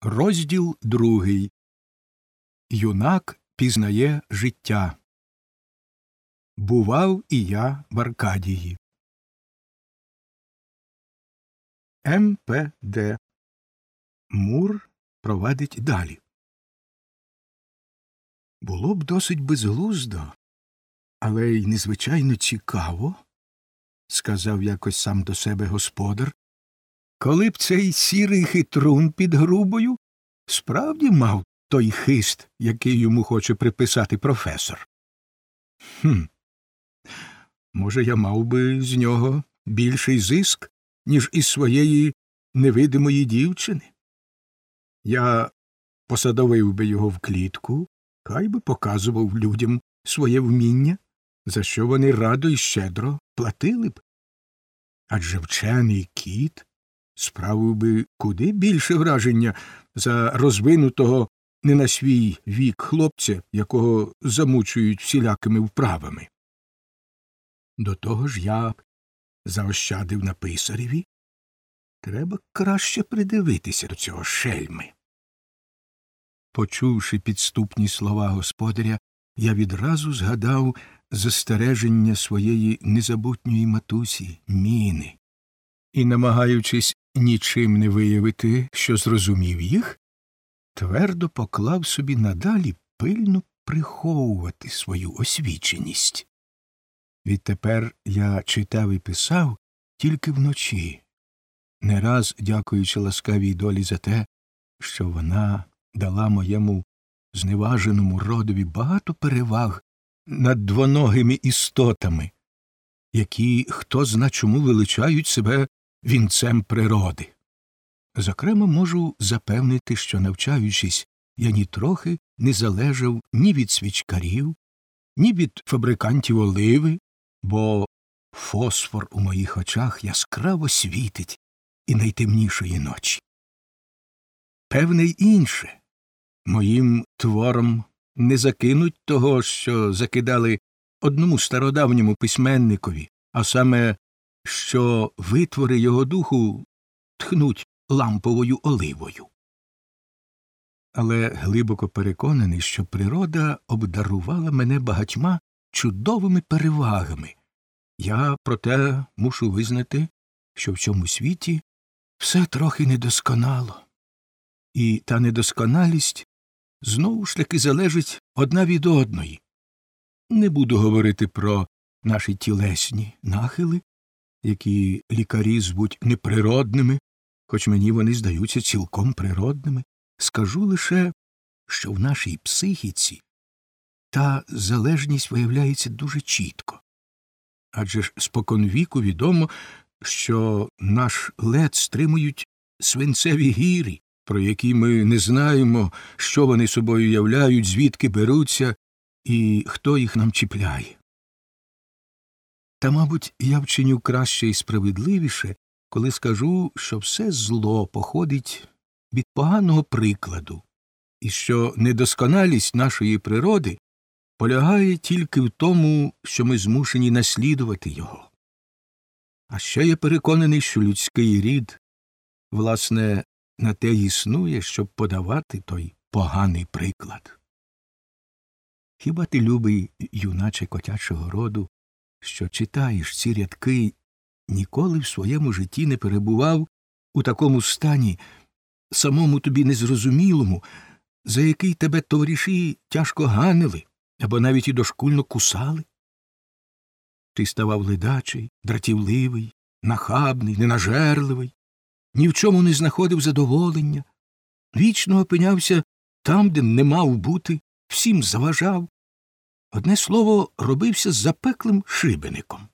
Розділ другий Юнак пізнає життя. Бував і я в Аркадії. МПД Мур провадить далі. Було б досить безглуздо, але й незвичайно цікаво, сказав якось сам до себе господар, коли б цей сірий хитрун під грубою справді мав той хист, який йому хоче приписати професор. Хм. Може, я мав би з нього більший зиск, ніж із своєї невидимої дівчини. Я посадовив би його в клітку, хай би показував людям своє вміння, за що вони радо і щедро платили б. Адже вчений кіт справив би куди більше враження за розвинутого не на свій вік хлопця, якого замучують всілякими вправами. До того ж я заощадив на писареві. Треба краще придивитися до цього шельми. Почувши підступні слова господаря, я відразу згадав застереження своєї незабутньої матусі, міни, і, намагаючись нічим не виявити, що зрозумів їх, твердо поклав собі надалі пильно приховувати свою освіченість. Відтепер я читав і писав тільки вночі, не раз дякуючи ласкавій долі за те, що вона дала моєму зневаженому родові багато переваг над двоногими істотами, які хто зна чому величають себе вінцем природи. Зокрема, можу запевнити, що, навчаючись, я нітрохи не залежав ні від свічкарів, ні від фабрикантів оливи, бо фосфор у моїх очах яскраво світить і найтемнішої ночі. Певне й інше, моїм твором не закинуть того, що закидали одному стародавньому письменникові, а саме, що витвори його духу тхнуть ламповою оливою. Але глибоко переконаний, що природа обдарувала мене багатьма чудовими перевагами. Я, проте, мушу визнати, що в цьому світі все трохи недосконало, і та недосконалість знову ж таки залежить одна від одної. Не буду говорити про наші тілесні нахили, які лікарі звуть неприродними, хоч мені вони здаються цілком природними, скажу лише, що в нашій психіці та залежність виявляється дуже чітко. Адже ж споконвіку відомо, що наш лед стримують свинцеві гірі, про які ми не знаємо, що вони собою являють, звідки беруться і хто їх нам чіпляє. Та, мабуть, я вчиню краще і справедливіше, коли скажу, що все зло походить від поганого прикладу, і що недосконалість нашої природи полягає тільки в тому, що ми змушені наслідувати його. А ще я переконаний, що людський рід, власне, на те існує, щоб подавати той поганий приклад. Хіба ти, любий, юначе котячого роду, що читаєш ці рядки, ніколи в своєму житті не перебував у такому стані, самому тобі незрозумілому, за який тебе товариші тяжко ганили або навіть і дошкульно кусали? Ти ставав ледачий, дратівливий, нахабний, ненажерливий, ні в чому не знаходив задоволення, вічно опинявся там, де не мав бути, всім заважав. Одне слово, робився запеклим шибеником.